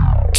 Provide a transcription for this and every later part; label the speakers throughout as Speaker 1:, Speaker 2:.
Speaker 1: Wow.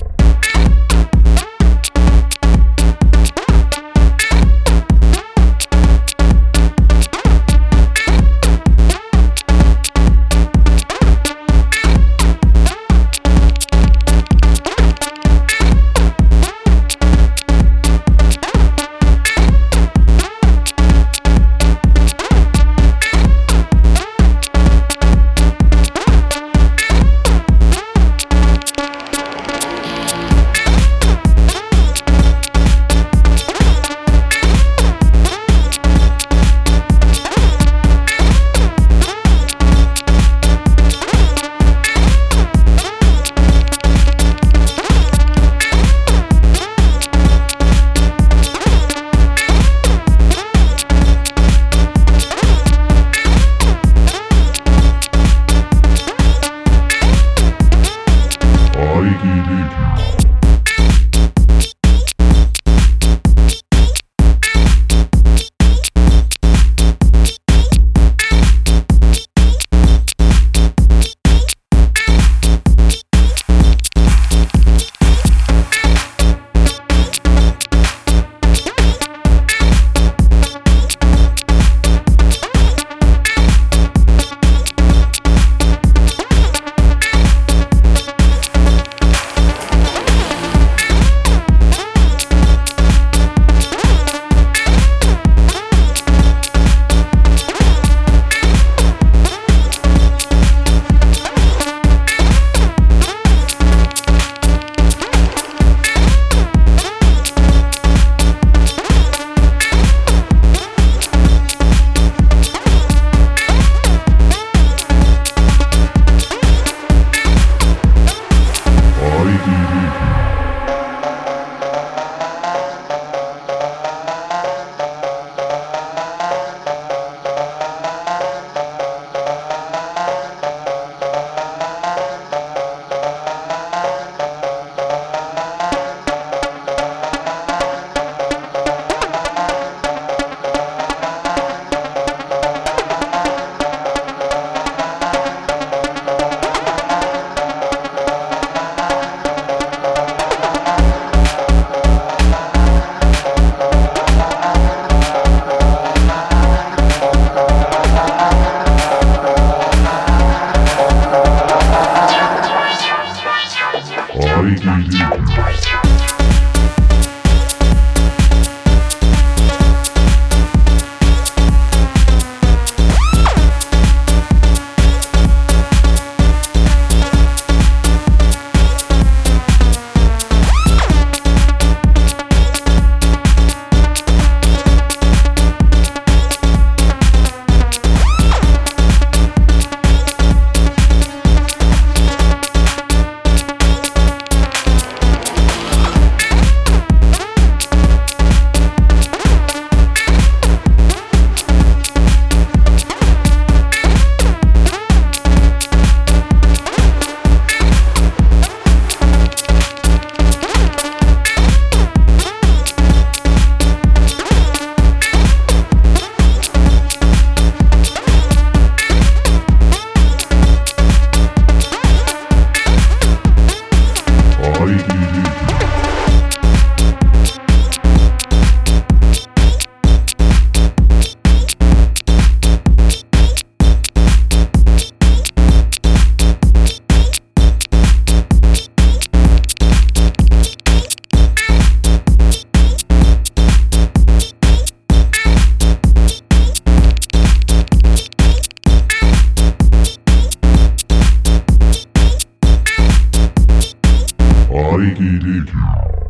Speaker 1: 会 I hated you.